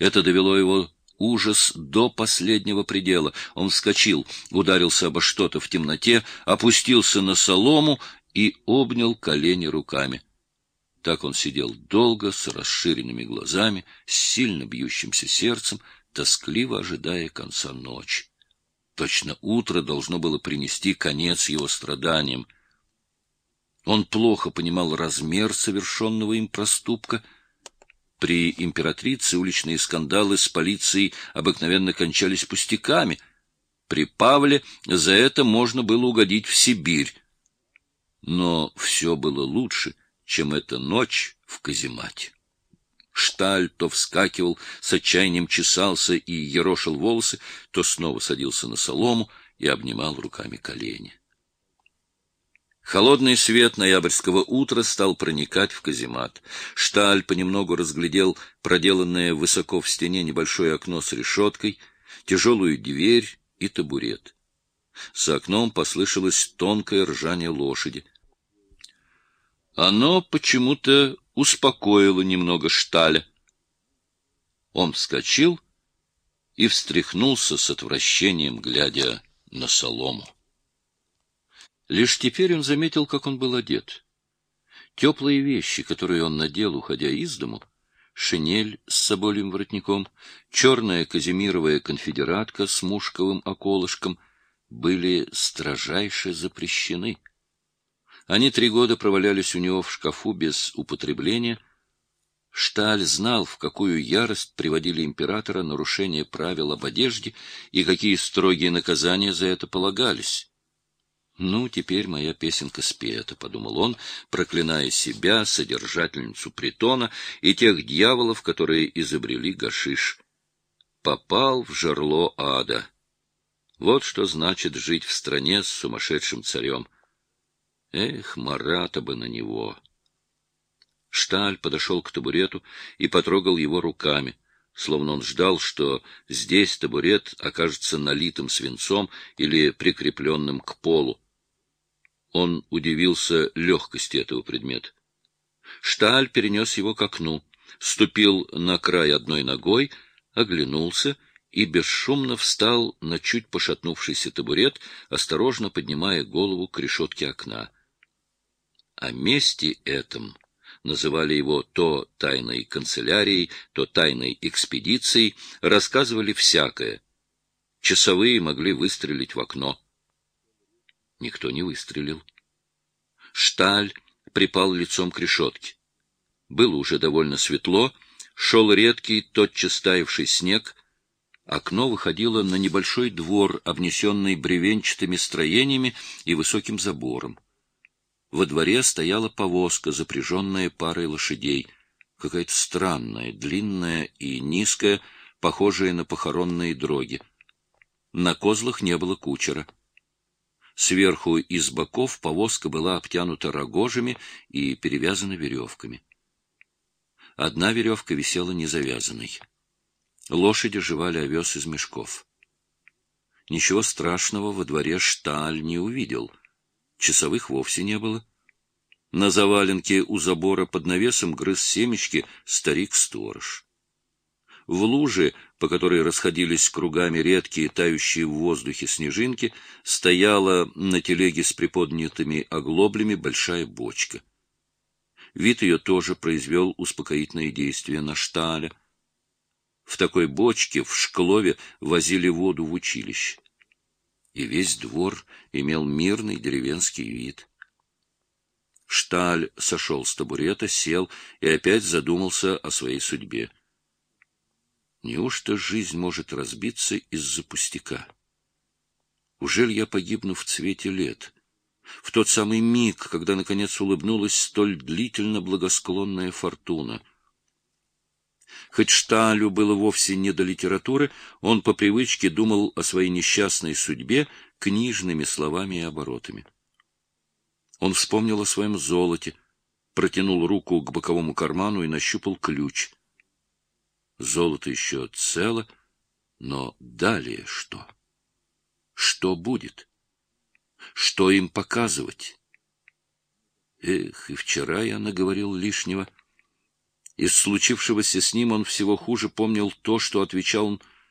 Это довело его ужас до последнего предела. Он вскочил, ударился обо что-то в темноте, опустился на солому и обнял колени руками. Так он сидел долго, с расширенными глазами, с сильно бьющимся сердцем, тоскливо ожидая конца ночи. Точно утро должно было принести конец его страданиям. Он плохо понимал размер совершенного им проступка. При императрице уличные скандалы с полицией обыкновенно кончались пустяками. При Павле за это можно было угодить в Сибирь. Но все было лучше, чем эта ночь в каземате. Шталь то вскакивал, с отчаянием чесался и ерошил волосы, то снова садился на солому и обнимал руками колени. Холодный свет ноябрьского утра стал проникать в каземат. Шталь понемногу разглядел проделанное высоко в стене небольшое окно с решеткой, тяжелую дверь и табурет. За окном послышалось тонкое ржание лошади. Оно почему-то успокоило немного Шталя. Он вскочил и встряхнулся с отвращением, глядя на солому. Лишь теперь он заметил, как он был одет. Теплые вещи, которые он надел, уходя из дому, шинель с собольем воротником, черная казимировая конфедератка с мушковым околышком, были строжайше запрещены. Они три года провалялись у него в шкафу без употребления. Шталь знал, в какую ярость приводили императора нарушение правил об одежде и какие строгие наказания за это полагались. «Ну, теперь моя песенка спета», — подумал он, проклиная себя, содержательницу притона и тех дьяволов, которые изобрели гашиш. Попал в жерло ада. Вот что значит жить в стране с сумасшедшим царем. Эх, Марата бы на него! Шталь подошел к табурету и потрогал его руками, словно он ждал, что здесь табурет окажется налитым свинцом или прикрепленным к полу. Он удивился легкости этого предмета. Шталь перенес его к окну, ступил на край одной ногой, оглянулся и бесшумно встал на чуть пошатнувшийся табурет, осторожно поднимая голову к решетке окна. О месте этом называли его то тайной канцелярией, то тайной экспедицией, рассказывали всякое. Часовые могли выстрелить в окно. Никто не выстрелил. Шталь припал лицом к решетке. Было уже довольно светло, шел редкий, тотчас таявший снег. Окно выходило на небольшой двор, обнесенный бревенчатыми строениями и высоким забором. Во дворе стояла повозка, запряженная парой лошадей, какая-то странная, длинная и низкая, похожая на похоронные дроги. На козлах не было кучера. Сверху и с боков повозка была обтянута рогожами и перевязана веревками. Одна веревка висела незавязанной. Лошади жевали овес из мешков. Ничего страшного во дворе Шталь не увидел — часовых вовсе не было. На заваленке у забора под навесом грыз семечки старик-сторож. В луже, по которой расходились кругами редкие тающие в воздухе снежинки, стояла на телеге с приподнятыми оглоблями большая бочка. Вид ее тоже произвел успокоительное действие на шталя. В такой бочке в Шклове возили воду в училище и весь двор имел мирный деревенский вид. Шталь сошел с табурета, сел и опять задумался о своей судьбе. Неужто жизнь может разбиться из-за пустяка? Ужель я погибну в цвете лет, в тот самый миг, когда, наконец, улыбнулась столь длительно благосклонная фортуна — Хоть Шталю было вовсе не до литературы, он по привычке думал о своей несчастной судьбе книжными словами и оборотами. Он вспомнил о своем золоте, протянул руку к боковому карману и нащупал ключ. Золото еще цело, но далее что? Что будет? Что им показывать? Эх, и вчера я наговорил лишнего — Из случившегося с ним он всего хуже помнил то, что отвечал